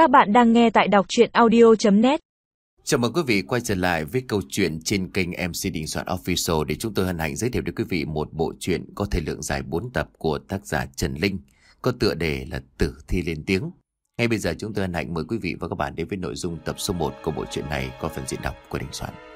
Các bạn đang nghe tại đọc chuyện audio.net Chào mừng quý vị quay trở lại với câu chuyện trên kênh MC Đình Soạn Official để chúng tôi hân hạnh giới thiệu đến quý vị một bộ truyện có thời lượng dài 4 tập của tác giả Trần Linh, có tựa đề là Tử Thi Lên Tiếng. Ngay bây giờ chúng tôi hân hạnh mời quý vị và các bạn đến với nội dung tập số 1 của bộ truyện này có phần diễn đọc của Đình Soạn.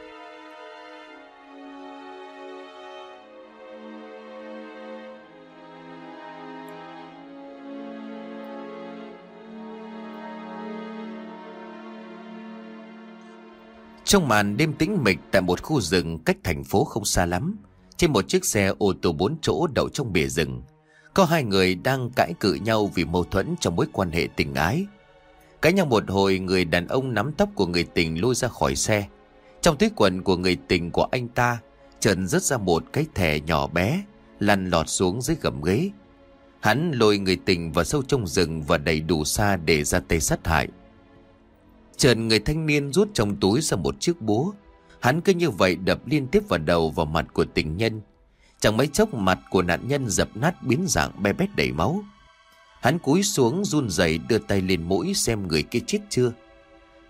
Trong màn đêm tĩnh mịch tại một khu rừng cách thành phố không xa lắm, trên một chiếc xe ô tô bốn chỗ đậu trong bìa rừng, có hai người đang cãi cự nhau vì mâu thuẫn trong mối quan hệ tình ái. Cãi nhau một hồi, người đàn ông nắm tóc của người tình lôi ra khỏi xe. Trong túi quần của người tình của anh ta, trần rớt ra một cái thẻ nhỏ bé, lăn lọt xuống dưới gầm ghế. Hắn lôi người tình vào sâu trong rừng và đầy đủ xa để ra tay sát hại. Trần người thanh niên rút trong túi ra một chiếc búa. Hắn cứ như vậy đập liên tiếp vào đầu vào mặt của tình nhân. Chẳng mấy chốc mặt của nạn nhân dập nát biến dạng be bét đầy máu. Hắn cúi xuống run rẩy đưa tay lên mũi xem người kia chết chưa.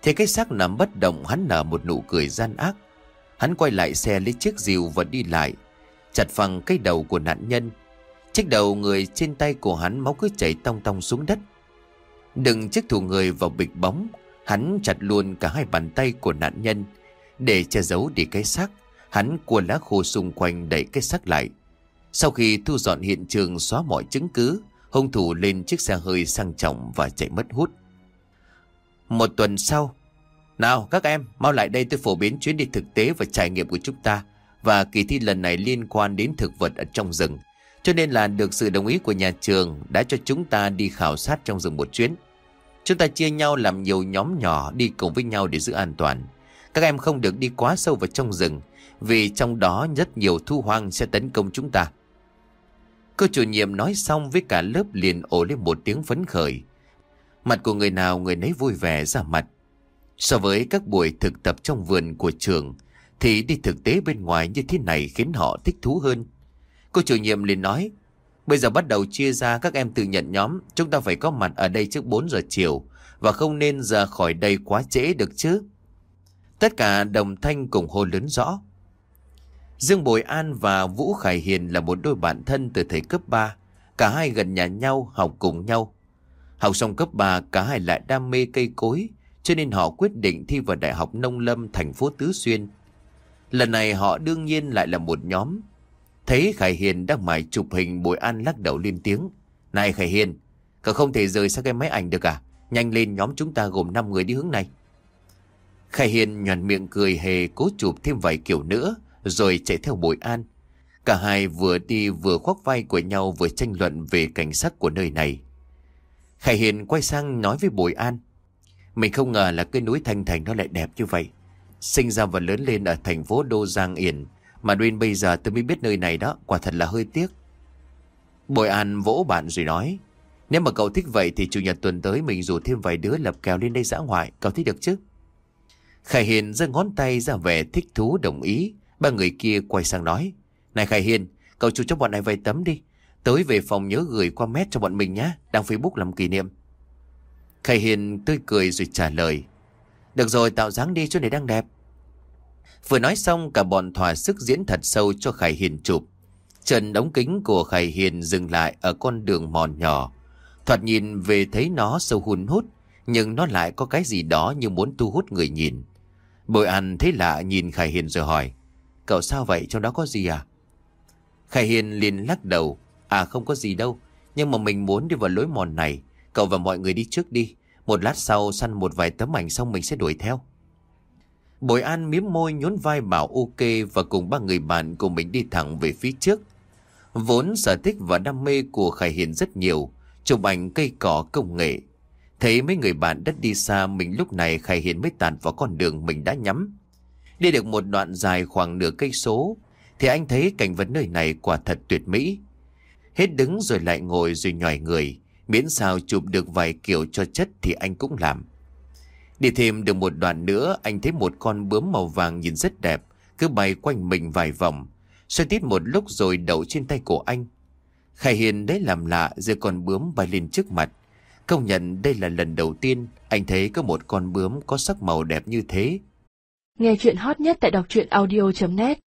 Thế cái xác nằm bất động, hắn nở một nụ cười gian ác. Hắn quay lại xe lấy chiếc rìu và đi lại. Chặt phẳng cái đầu của nạn nhân. Chiếc đầu người trên tay của hắn máu cứ chảy tong tong xuống đất. Đừng chiếc thủ người vào bịch bóng Hắn chặt luôn cả hai bàn tay của nạn nhân. Để che giấu đi cái xác, Hắn cua lá khô xung quanh đẩy cái xác lại. Sau khi thu dọn hiện trường xóa mọi chứng cứ, Hung thủ lên chiếc xe hơi sang trọng và chạy mất hút. Một tuần sau, Nào, các em, mau lại đây tôi phổ biến chuyến đi thực tế và trải nghiệm của chúng ta Và kỳ thi lần này liên quan đến thực vật ở trong rừng. Cho nên là được sự đồng ý của nhà trường Đã cho chúng ta đi khảo sát trong rừng một chuyến. Chúng ta chia nhau làm nhiều nhóm nhỏ đi cùng với nhau để giữ an toàn. Các em không được đi quá sâu vào trong rừng, vì trong đó rất nhiều thu hoang sẽ tấn công chúng ta. Cô chủ nhiệm nói xong với cả lớp liền ổ lên một tiếng phấn khởi. Mặt của người nào người nấy vui vẻ ra mặt. So với các buổi thực tập trong vườn của trường, thì đi thực tế bên ngoài như thế này khiến họ thích thú hơn. Cô chủ nhiệm liền nói, Bây giờ bắt đầu chia ra các em tự nhận nhóm, chúng ta phải có mặt ở đây trước 4 giờ chiều và không nên ra khỏi đây quá trễ được chứ. Tất cả đồng thanh cùng hô lớn rõ. Dương Bồi An và Vũ Khải Hiền là một đôi bạn thân từ thời cấp 3. Cả hai gần nhà nhau, học cùng nhau. Học xong cấp 3, cả hai lại đam mê cây cối, cho nên họ quyết định thi vào Đại học Nông Lâm thành phố Tứ Xuyên. Lần này họ đương nhiên lại là một nhóm, Thấy Khải Hiền đang mải chụp hình Bùi An lắc đầu lên tiếng. Này Khải Hiền, cậu không thể rời xa cái máy ảnh được à? Nhanh lên nhóm chúng ta gồm 5 người đi hướng này. Khải Hiền nhoàn miệng cười hề cố chụp thêm vài kiểu nữa rồi chạy theo Bùi An. Cả hai vừa đi vừa khoác vai của nhau vừa tranh luận về cảnh sắc của nơi này. Khải Hiền quay sang nói với Bùi An. Mình không ngờ là cái núi Thanh Thành nó lại đẹp như vậy. Sinh ra và lớn lên ở thành phố Đô Giang Yển mà đến bây giờ tôi mới biết nơi này đó, quả thật là hơi tiếc. Bội An vỗ bạn rồi nói, nếu mà cậu thích vậy thì chủ nhật tuần tới mình rủ thêm vài đứa lập kèo lên đây dã ngoại, cậu thích được chứ? Khải Hiền giơ ngón tay ra vẻ thích thú đồng ý, ba người kia quay sang nói, Này Khải Hiền, cậu chụp cho bọn này vài tấm đi, tới về phòng nhớ gửi qua mét cho bọn mình nhé, đăng Facebook làm kỷ niệm. Khải Hiền tươi cười rồi trả lời, Được rồi tạo dáng đi chỗ này đang đẹp. Vừa nói xong cả bọn thỏa sức diễn thật sâu cho Khải Hiền chụp. Trần đóng kính của Khải Hiền dừng lại ở con đường mòn nhỏ. Thoạt nhìn về thấy nó sâu hun hút, nhưng nó lại có cái gì đó như muốn thu hút người nhìn. Bội An thấy lạ nhìn Khải Hiền rồi hỏi, cậu sao vậy, trong đó có gì à? Khải Hiền liền lắc đầu, à không có gì đâu, nhưng mà mình muốn đi vào lối mòn này, cậu và mọi người đi trước đi. Một lát sau săn một vài tấm ảnh xong mình sẽ đuổi theo bồi An miếm môi nhún vai bảo ok và cùng ba người bạn cùng mình đi thẳng về phía trước. Vốn sở thích và đam mê của Khải Hiền rất nhiều, chụp ảnh cây cỏ công nghệ. Thấy mấy người bạn đất đi xa mình lúc này Khải Hiền mới tàn vào con đường mình đã nhắm. Đi được một đoạn dài khoảng nửa cây số, thì anh thấy cảnh vật nơi này quả thật tuyệt mỹ. Hết đứng rồi lại ngồi rồi nhòi người, miễn sao chụp được vài kiểu cho chất thì anh cũng làm. Đi thêm được một đoạn nữa, anh thấy một con bướm màu vàng nhìn rất đẹp, Cứ bay quanh mình vài vòng. Xoay tít một lúc rồi đậu trên tay của anh. Khải Hiền đấy làm lạ giữa con bướm bay lên trước mặt. Công nhận đây là lần đầu tiên anh thấy có một con bướm có sắc màu đẹp như thế. Nghe chuyện hot nhất tại đọc truyện audio.net